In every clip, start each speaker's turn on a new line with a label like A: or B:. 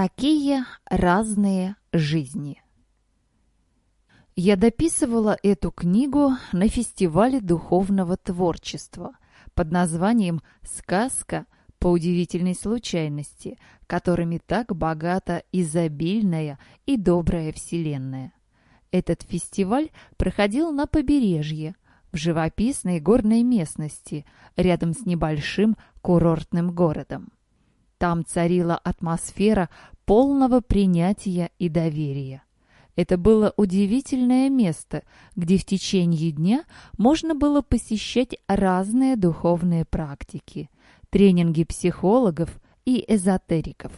A: Такие разные жизни. Я дописывала эту книгу на фестивале духовного творчества под названием «Сказка по удивительной случайности», которыми так богата изобильная и добрая вселенная. Этот фестиваль проходил на побережье, в живописной горной местности, рядом с небольшим курортным городом. Там царила атмосфера полного принятия и доверия. Это было удивительное место, где в течение дня можно было посещать разные духовные практики, тренинги психологов и эзотериков.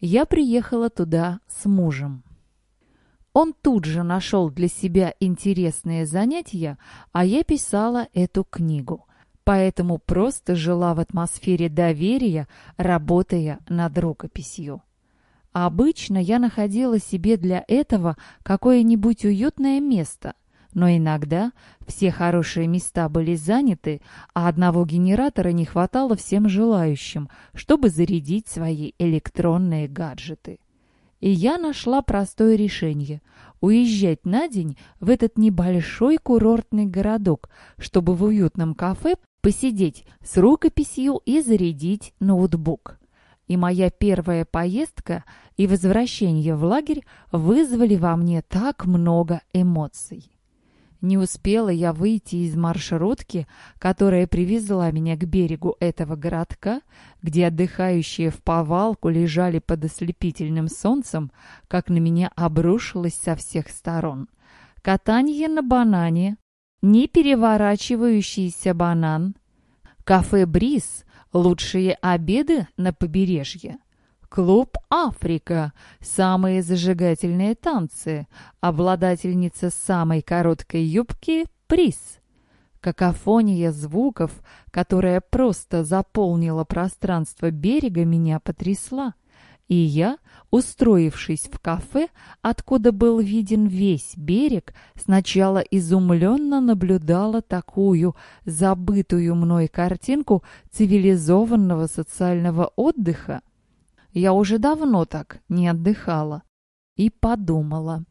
A: Я приехала туда с мужем. Он тут же нашел для себя интересные занятия, а я писала эту книгу – поэтому просто жила в атмосфере доверия, работая над рукописью. Обычно я находила себе для этого какое-нибудь уютное место, но иногда все хорошие места были заняты, а одного генератора не хватало всем желающим, чтобы зарядить свои электронные гаджеты. И я нашла простое решение – уезжать на день в этот небольшой курортный городок, чтобы в уютном кафе посидеть с рукописью и зарядить ноутбук. И моя первая поездка и возвращение в лагерь вызвали во мне так много эмоций. Не успела я выйти из маршрутки, которая привезла меня к берегу этого городка, где отдыхающие в повалку лежали под ослепительным солнцем, как на меня обрушилось со всех сторон. Катание на банане, не переворачивающийся банан, кафе «Бриз», лучшие обеды на побережье, клуб «Африка», самые зажигательные танцы, обладательница самой короткой юбки «Приз». Какофония звуков, которая просто заполнила пространство берега, меня потрясла. И я, устроившись в кафе, откуда был виден весь берег, сначала изумленно наблюдала такую забытую мной картинку цивилизованного социального отдыха. Я уже давно так не отдыхала. И подумала,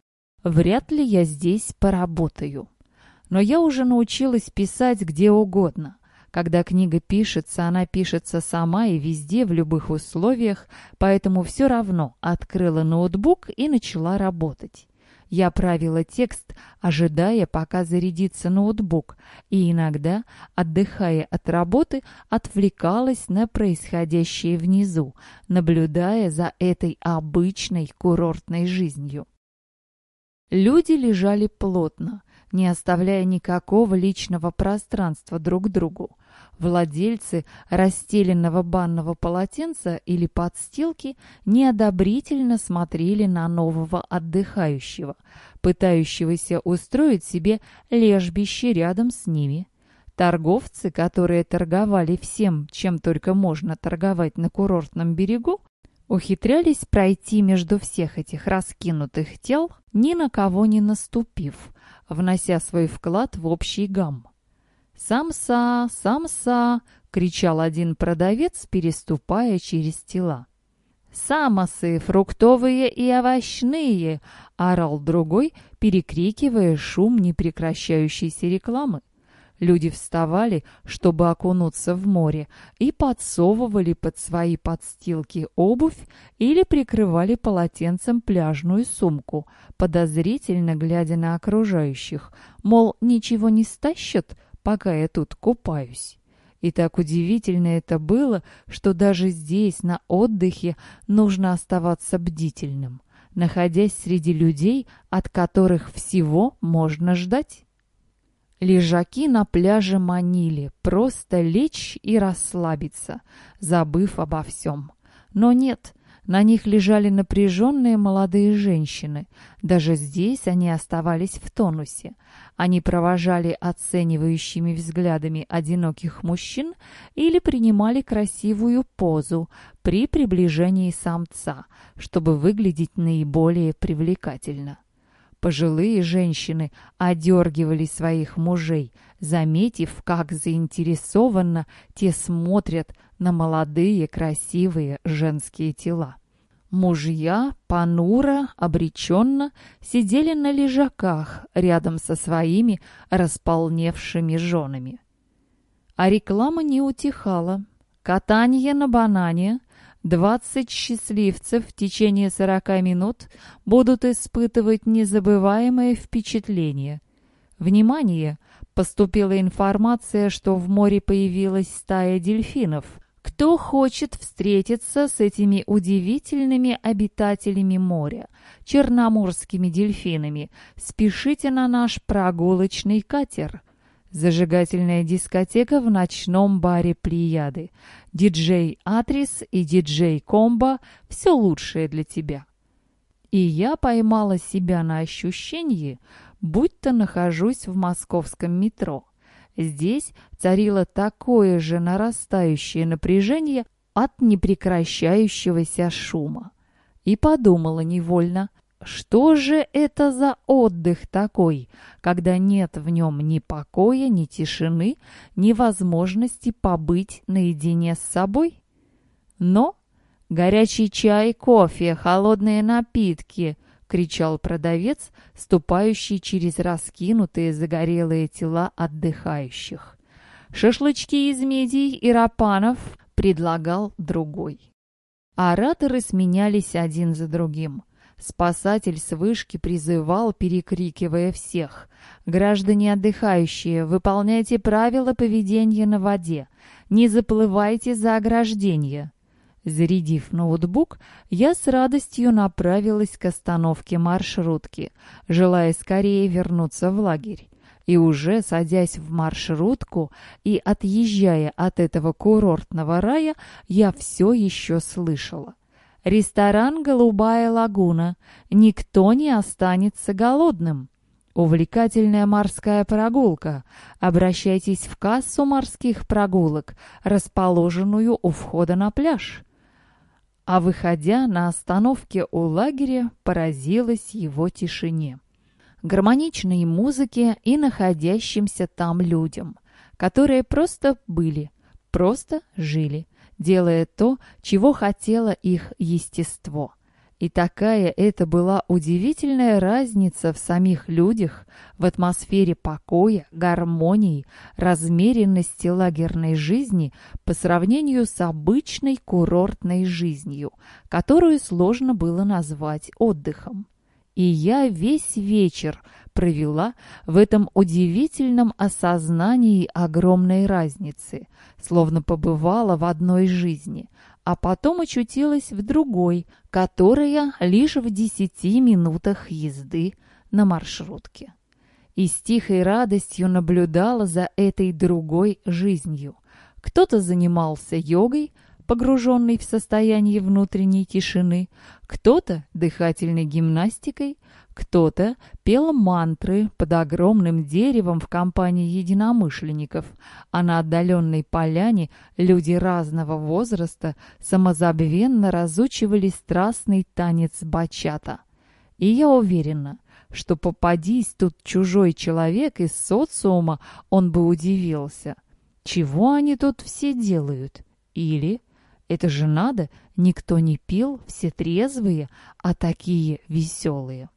A: вряд ли я здесь поработаю. Но я уже научилась писать где угодно. Когда книга пишется, она пишется сама и везде, в любых условиях, поэтому все равно открыла ноутбук и начала работать. Я правила текст, ожидая, пока зарядится ноутбук, и иногда, отдыхая от работы, отвлекалась на происходящее внизу, наблюдая за этой обычной курортной жизнью. Люди лежали плотно, не оставляя никакого личного пространства друг другу. Владельцы расстеленного банного полотенца или подстилки неодобрительно смотрели на нового отдыхающего, пытающегося устроить себе лежбище рядом с ними. Торговцы, которые торговали всем, чем только можно торговать на курортном берегу, ухитрялись пройти между всех этих раскинутых тел, ни на кого не наступив, внося свой вклад в общий гам. «Самса! Самса!» — кричал один продавец, переступая через тела. «Самосы, фруктовые и овощные!» — орал другой, перекрикивая шум непрекращающейся рекламы. Люди вставали, чтобы окунуться в море, и подсовывали под свои подстилки обувь или прикрывали полотенцем пляжную сумку, подозрительно глядя на окружающих, мол, ничего не стащат, пока я тут купаюсь. И так удивительно это было, что даже здесь, на отдыхе, нужно оставаться бдительным, находясь среди людей, от которых всего можно ждать. Лежаки на пляже манили, просто лечь и расслабиться, забыв обо всем. Но нет, на них лежали напряженные молодые женщины. Даже здесь они оставались в тонусе. Они провожали оценивающими взглядами одиноких мужчин или принимали красивую позу при приближении самца, чтобы выглядеть наиболее привлекательно. Пожилые женщины одергивали своих мужей, заметив, как заинтересованно те смотрят на молодые красивые женские тела. Мужья понуро, обреченно сидели на лежаках рядом со своими располневшими женами. А реклама не утихала. Катание на банане, 20 счастливцев в течение 40 минут будут испытывать незабываемое впечатление. Внимание! Поступила информация, что в море появилась стая дельфинов. Кто хочет встретиться с этими удивительными обитателями моря, черноморскими дельфинами, спешите на наш прогулочный катер. Зажигательная дискотека в ночном баре Плеяды. Диджей Атрис и диджей Комбо – все лучшее для тебя. И я поймала себя на ощущении, будто нахожусь в московском метро. Здесь царило такое же нарастающее напряжение от непрекращающегося шума. И подумала невольно, что же это за отдых такой, когда нет в нем ни покоя, ни тишины, ни возможности побыть наедине с собой? Но горячий чай, кофе, холодные напитки — кричал продавец, ступающий через раскинутые загорелые тела отдыхающих. «Шашлычки из медий и рапанов!» — предлагал другой. Ораторы сменялись один за другим. Спасатель с вышки призывал, перекрикивая всех. «Граждане отдыхающие, выполняйте правила поведения на воде. Не заплывайте за ограждение. Зарядив ноутбук, я с радостью направилась к остановке маршрутки, желая скорее вернуться в лагерь. И уже садясь в маршрутку и отъезжая от этого курортного рая, я все еще слышала. Ресторан «Голубая лагуна». Никто не останется голодным. Увлекательная морская прогулка. Обращайтесь в кассу морских прогулок, расположенную у входа на пляж а выходя на остановке у лагеря, поразилась его тишине. Гармоничной музыке и находящимся там людям, которые просто были, просто жили, делая то, чего хотело их естество – и такая это была удивительная разница в самих людях, в атмосфере покоя, гармонии, размеренности лагерной жизни по сравнению с обычной курортной жизнью, которую сложно было назвать отдыхом. И я весь вечер провела в этом удивительном осознании огромной разницы, словно побывала в одной жизни, а потом очутилась в другой, которая лишь в десяти минутах езды на маршрутке. И с тихой радостью наблюдала за этой другой жизнью. Кто-то занимался йогой, погруженный в состояние внутренней тишины, кто-то дыхательной гимнастикой, кто-то пел мантры под огромным деревом в компании единомышленников, а на отдаленной поляне люди разного возраста самозабвенно разучивали страстный танец бачата. И я уверена, что попадись тут чужой человек из социума, он бы удивился. Чего они тут все делают? Или это же надо, никто не пил, все трезвые, а такие веселые.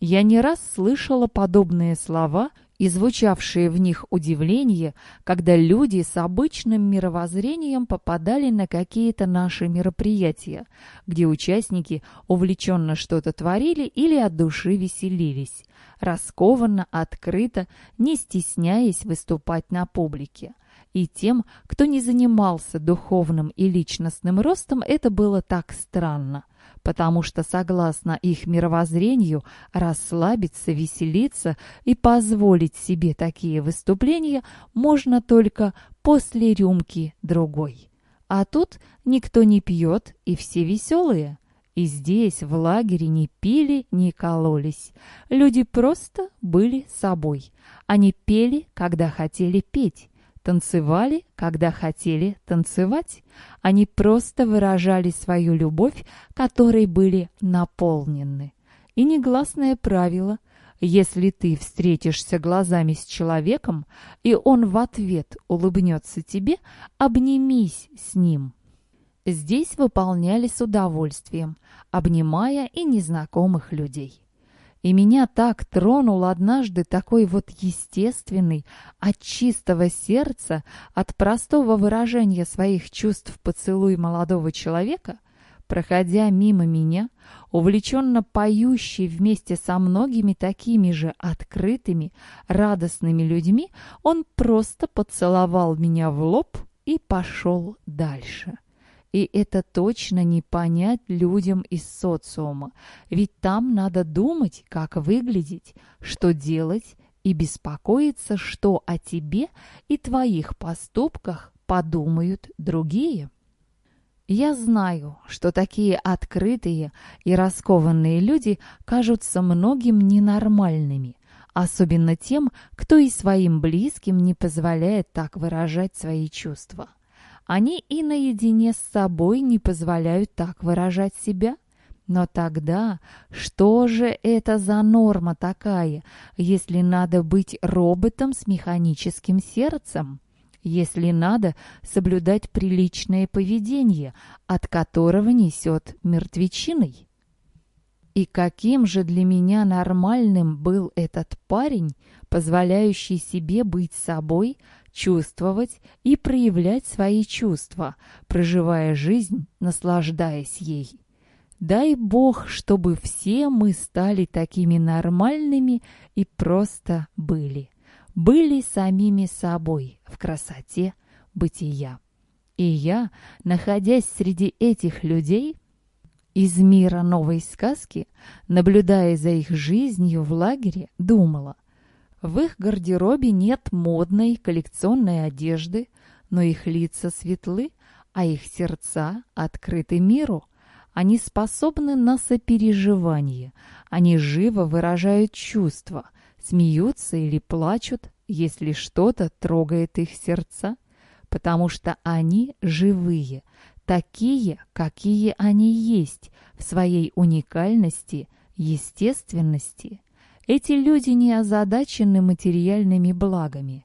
A: Я не раз слышала подобные слова и звучавшие в них удивление, когда люди с обычным мировоззрением попадали на какие-то наши мероприятия, где участники увлеченно что-то творили или от души веселились, раскованно, открыто, не стесняясь выступать на публике. И тем, кто не занимался духовным и личностным ростом, это было так странно, потому что, согласно их мировоззрению, расслабиться, веселиться и позволить себе такие выступления можно только после рюмки другой. А тут никто не пьет, и все веселые. И здесь, в лагере, не пили, не кололись. Люди просто были собой. Они пели, когда хотели петь танцевали, когда хотели танцевать. Они просто выражали свою любовь, которой были наполнены. И негласное правило – если ты встретишься глазами с человеком, и он в ответ улыбнется тебе, обнимись с ним. здесь выполняли с удовольствием, обнимая и незнакомых людей. И меня так тронул однажды такой вот естественный, от чистого сердца, от простого выражения своих чувств поцелуй молодого человека, проходя мимо меня, увлеченно поющий вместе со многими такими же открытыми, радостными людьми, он просто поцеловал меня в лоб и пошел дальше. И это точно не понять людям из социума, ведь там надо думать, как выглядеть, что делать и беспокоиться, что о тебе и твоих поступках подумают другие. Я знаю, что такие открытые и раскованные люди кажутся многим ненормальными, особенно тем, кто и своим близким не позволяет так выражать свои чувства. Они и наедине с собой не позволяют так выражать себя. Но тогда что же это за норма такая, если надо быть роботом с механическим сердцем? Если надо соблюдать приличное поведение, от которого несет мертвечиной? И каким же для меня нормальным был этот парень, позволяющий себе быть собой, чувствовать и проявлять свои чувства, проживая жизнь, наслаждаясь ей. Дай Бог, чтобы все мы стали такими нормальными и просто были. Были самими собой в красоте бытия. И я, находясь среди этих людей, из мира новой сказки, наблюдая за их жизнью в лагере, думала – в их гардеробе нет модной коллекционной одежды, но их лица светлы, а их сердца открыты миру. Они способны на сопереживание, они живо выражают чувства, смеются или плачут, если что-то трогает их сердца, потому что они живые, такие, какие они есть, в своей уникальности, естественности. Эти люди не озадачены материальными благами.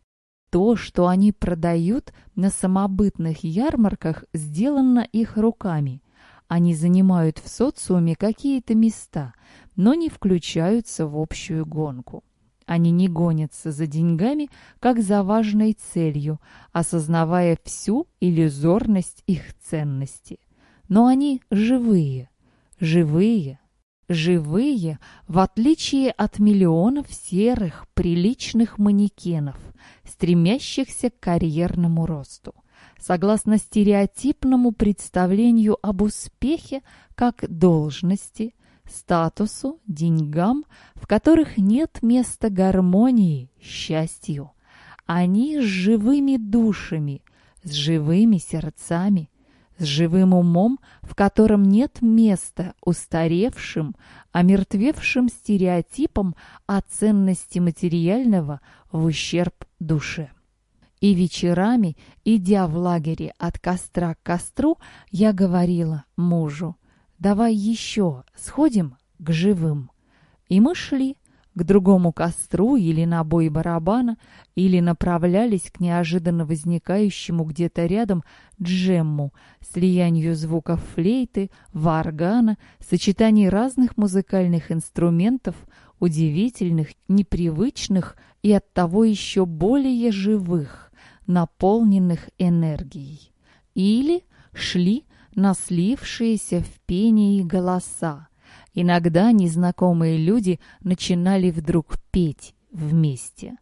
A: То, что они продают на самобытных ярмарках, сделано их руками. Они занимают в социуме какие-то места, но не включаются в общую гонку. Они не гонятся за деньгами, как за важной целью, осознавая всю иллюзорность их ценности. Но они живые, живые, Живые, в отличие от миллионов серых, приличных манекенов, стремящихся к карьерному росту. Согласно стереотипному представлению об успехе как должности, статусу, деньгам, в которых нет места гармонии, счастью. Они с живыми душами, с живыми сердцами, с живым умом, в котором нет места устаревшим, омертвевшим стереотипам о ценности материального в ущерб душе. И вечерами, идя в лагере от костра к костру, я говорила мужу, «Давай еще сходим к живым». И мы шли, к другому костру или на бой барабана, или направлялись к неожиданно возникающему где-то рядом джемму, слиянию звуков флейты, варгана, сочетаний разных музыкальных инструментов, удивительных, непривычных и оттого еще более живых, наполненных энергией. Или шли на слившиеся в пении голоса, Иногда незнакомые люди начинали вдруг петь вместе.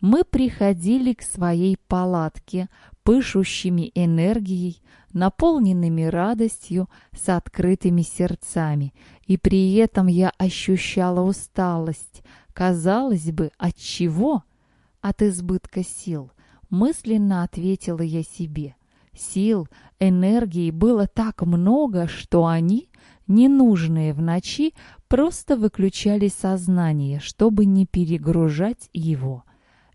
A: Мы приходили к своей палатке, пышущими энергией, наполненными радостью, с открытыми сердцами, и при этом я ощущала усталость. Казалось бы, от чего? От избытка сил. Мысленно ответила я себе. Сил, энергии было так много, что они ненужные в ночи, просто выключали сознание, чтобы не перегружать его.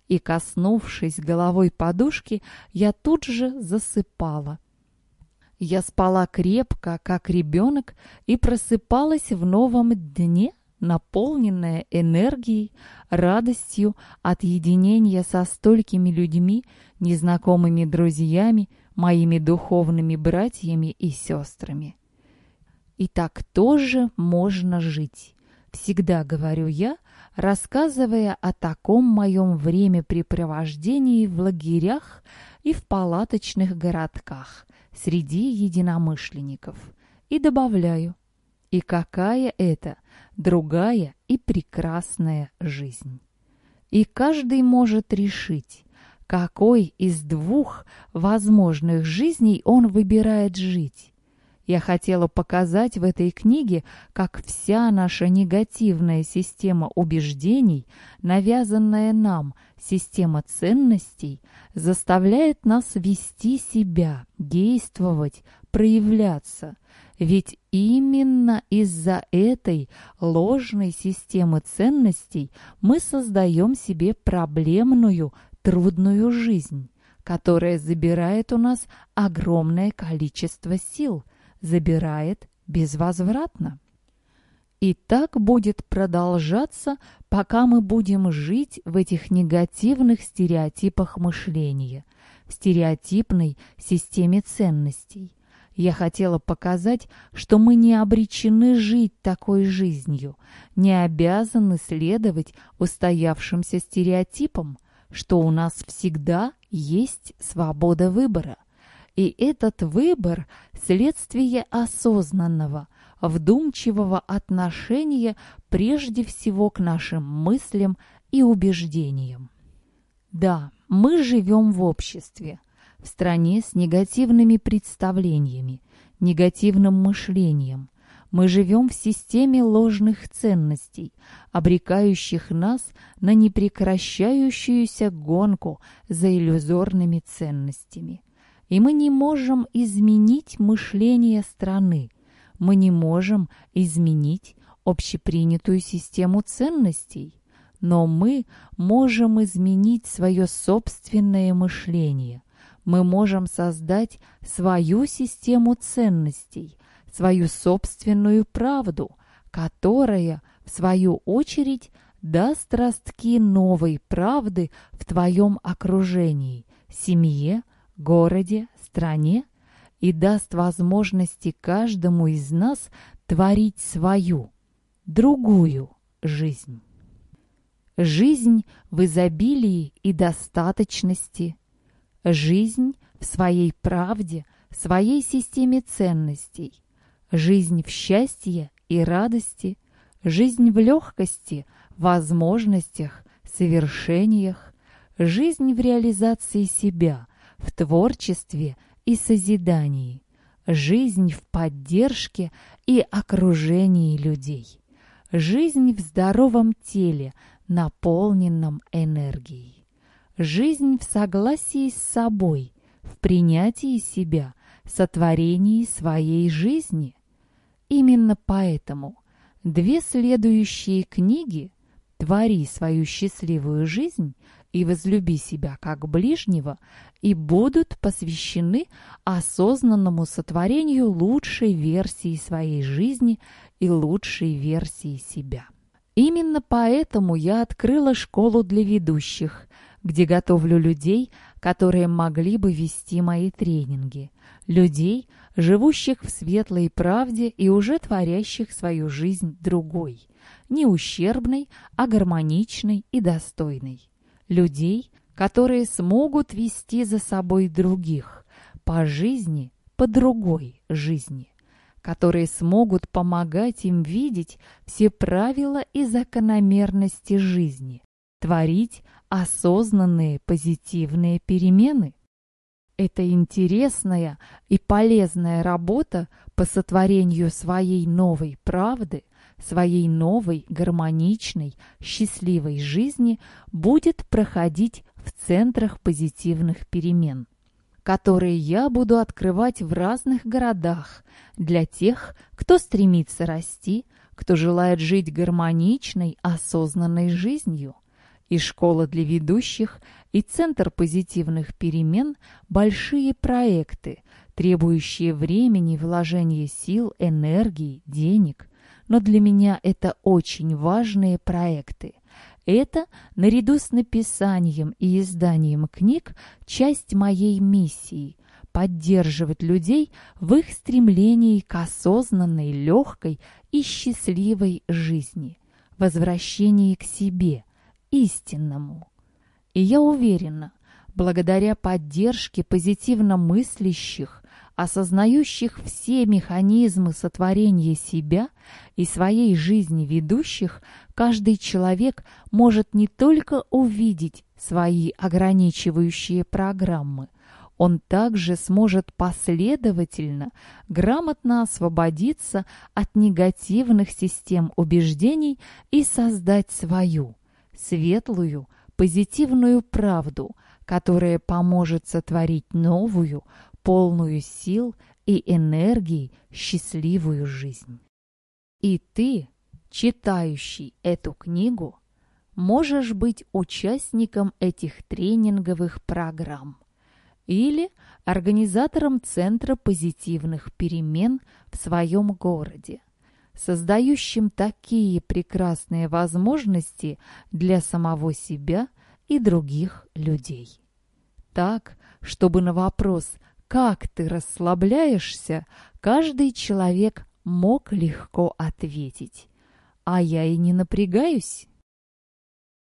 A: И, коснувшись головой подушки, я тут же засыпала. Я спала крепко, как ребенок, и просыпалась в новом дне, наполненная энергией, радостью от единения со столькими людьми, незнакомыми друзьями, моими духовными братьями и сестрами. И так тоже можно жить. Всегда говорю я, рассказывая о таком моем времяпрепровождении в лагерях и в палаточных городках среди единомышленников. И добавляю, и какая это другая и прекрасная жизнь. И каждый может решить, какой из двух возможных жизней он выбирает жить. Я хотела показать в этой книге, как вся наша негативная система убеждений, навязанная нам система ценностей, заставляет нас вести себя, действовать, проявляться. Ведь именно из-за этой ложной системы ценностей мы создаем себе проблемную, трудную жизнь, которая забирает у нас огромное количество сил – забирает безвозвратно. И так будет продолжаться, пока мы будем жить в этих негативных стереотипах мышления, в стереотипной системе ценностей. Я хотела показать, что мы не обречены жить такой жизнью, не обязаны следовать устоявшимся стереотипам, что у нас всегда есть свобода выбора. И этот выбор – следствие осознанного, вдумчивого отношения прежде всего к нашим мыслям и убеждениям. Да, мы живем в обществе, в стране с негативными представлениями, негативным мышлением. Мы живем в системе ложных ценностей, обрекающих нас на непрекращающуюся гонку за иллюзорными ценностями – и мы не можем изменить мышление страны. Мы не можем изменить общепринятую систему ценностей. Но мы можем изменить свое собственное мышление. Мы можем создать свою систему ценностей, свою собственную правду, которая, в свою очередь, даст ростки новой правды в твоем окружении, семье, городе, стране и даст возможности каждому из нас творить свою, другую жизнь. Жизнь в изобилии и достаточности, жизнь в своей правде, своей системе ценностей, жизнь в счастье и радости, жизнь в легкости, возможностях, совершениях, жизнь в реализации себя – в творчестве и созидании, жизнь в поддержке и окружении людей, жизнь в здоровом теле, наполненном энергией, жизнь в согласии с собой, в принятии себя, сотворении своей жизни. Именно поэтому две следующие книги «Твори свою счастливую жизнь» и возлюби себя как ближнего, и будут посвящены осознанному сотворению лучшей версии своей жизни и лучшей версии себя. Именно поэтому я открыла школу для ведущих, где готовлю людей, которые могли бы вести мои тренинги, людей, живущих в светлой правде и уже творящих свою жизнь другой, не ущербной, а гармоничной и достойной людей, которые смогут вести за собой других по жизни, по другой жизни, которые смогут помогать им видеть все правила и закономерности жизни, творить осознанные позитивные перемены. Это интересная и полезная работа по сотворению своей новой правды своей новой, гармоничной, счастливой жизни будет проходить в центрах позитивных перемен, которые я буду открывать в разных городах для тех, кто стремится расти, кто желает жить гармоничной, осознанной жизнью. И школа для ведущих, и Центр позитивных перемен – большие проекты, требующие времени, вложения сил, энергии, денег – но для меня это очень важные проекты. Это, наряду с написанием и изданием книг, часть моей миссии – поддерживать людей в их стремлении к осознанной, легкой и счастливой жизни, возвращении к себе, истинному. И я уверена, благодаря поддержке позитивно мыслящих, осознающих все механизмы сотворения себя и своей жизни ведущих, каждый человек может не только увидеть свои ограничивающие программы, он также сможет последовательно, грамотно освободиться от негативных систем убеждений и создать свою, светлую, позитивную правду, которая поможет сотворить новую, полную сил и энергии счастливую жизнь. И ты, читающий эту книгу, можешь быть участником этих тренинговых программ или организатором Центра позитивных перемен в своем городе, создающим такие прекрасные возможности для самого себя и других людей. Так, чтобы на вопрос «как ты расслабляешься?» каждый человек мог легко ответить. А я и не напрягаюсь.